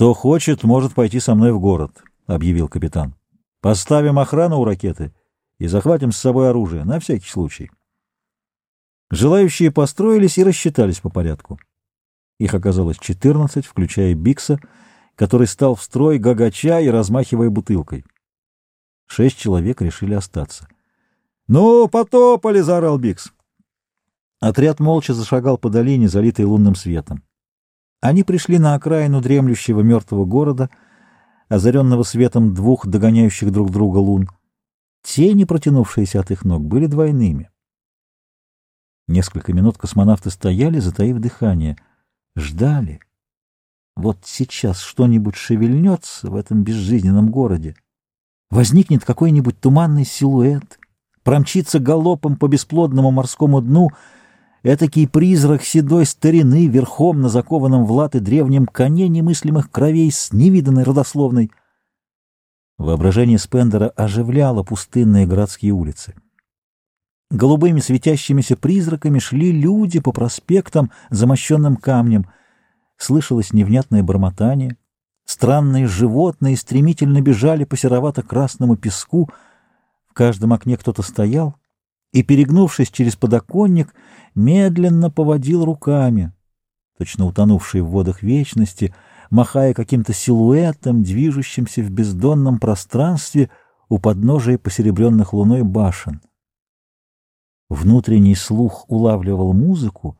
«Кто хочет, может пойти со мной в город», — объявил капитан. «Поставим охрану у ракеты и захватим с собой оружие, на всякий случай». Желающие построились и рассчитались по порядку. Их оказалось 14, включая Бикса, который стал в строй гагача и размахивая бутылкой. Шесть человек решили остаться. «Ну, потопали!» — заорал Бикс. Отряд молча зашагал по долине, залитой лунным светом. Они пришли на окраину дремлющего мертвого города, озаренного светом двух догоняющих друг друга лун. Тени, протянувшиеся от их ног, были двойными. Несколько минут космонавты стояли, затаив дыхание, ждали. Вот сейчас что-нибудь шевельнется в этом безжизненном городе. Возникнет какой-нибудь туманный силуэт, промчится галопом по бесплодному морскому дну — Этакий призрак седой старины верхом на закованном в латы древнем коне немыслимых кровей с невиданной родословной. Воображение Спендера оживляло пустынные городские улицы. Голубыми светящимися призраками шли люди по проспектам, замощенным камнем. Слышалось невнятное бормотание. Странные животные стремительно бежали по серовато-красному песку. В каждом окне кто-то стоял и, перегнувшись через подоконник, медленно поводил руками, точно утонувший в водах вечности, махая каким-то силуэтом, движущимся в бездонном пространстве у подножия посеребренных луной башен. Внутренний слух улавливал музыку,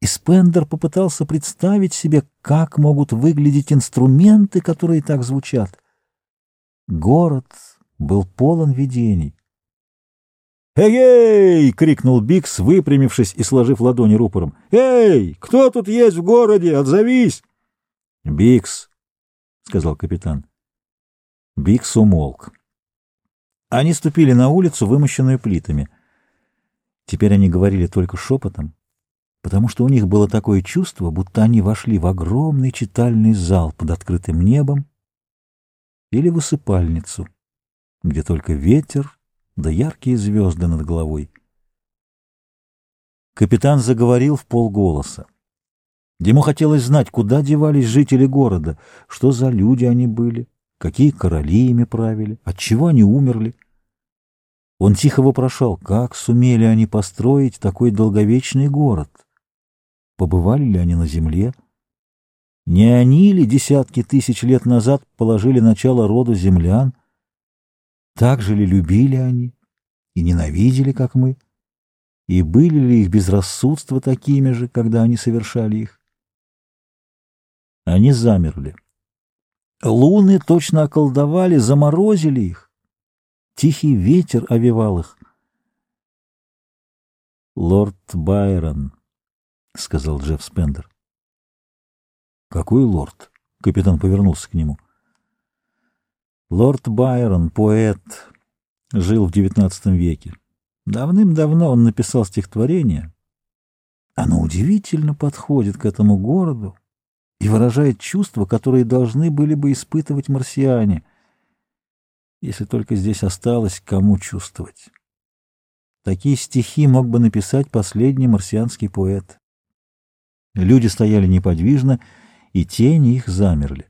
и Спендер попытался представить себе, как могут выглядеть инструменты, которые так звучат. Город был полон видений. «Эй-эй!» — крикнул Бикс, выпрямившись и сложив ладони рупором. «Эй! Кто тут есть в городе? Отзовись!» «Бикс!» — сказал капитан. Бикс умолк. Они ступили на улицу, вымощенную плитами. Теперь они говорили только шепотом, потому что у них было такое чувство, будто они вошли в огромный читальный зал под открытым небом или в усыпальницу, где только ветер да яркие звезды над головой. Капитан заговорил в полголоса. Ему хотелось знать, куда девались жители города, что за люди они были, какие короли ими правили, от чего они умерли. Он тихо вопрошал, как сумели они построить такой долговечный город. Побывали ли они на земле? Не они ли десятки тысяч лет назад положили начало роду землян? Так же ли любили они и ненавидели, как мы? И были ли их безрассудства такими же, когда они совершали их? Они замерли. Луны точно околдовали, заморозили их. Тихий ветер овевал их. «Лорд Байрон», — сказал Джефф Спендер. «Какой лорд?» — капитан повернулся к нему. Лорд Байрон, поэт, жил в XIX веке. Давным-давно он написал стихотворение. Оно удивительно подходит к этому городу и выражает чувства, которые должны были бы испытывать марсиане, если только здесь осталось кому чувствовать. Такие стихи мог бы написать последний марсианский поэт. Люди стояли неподвижно, и тени их замерли.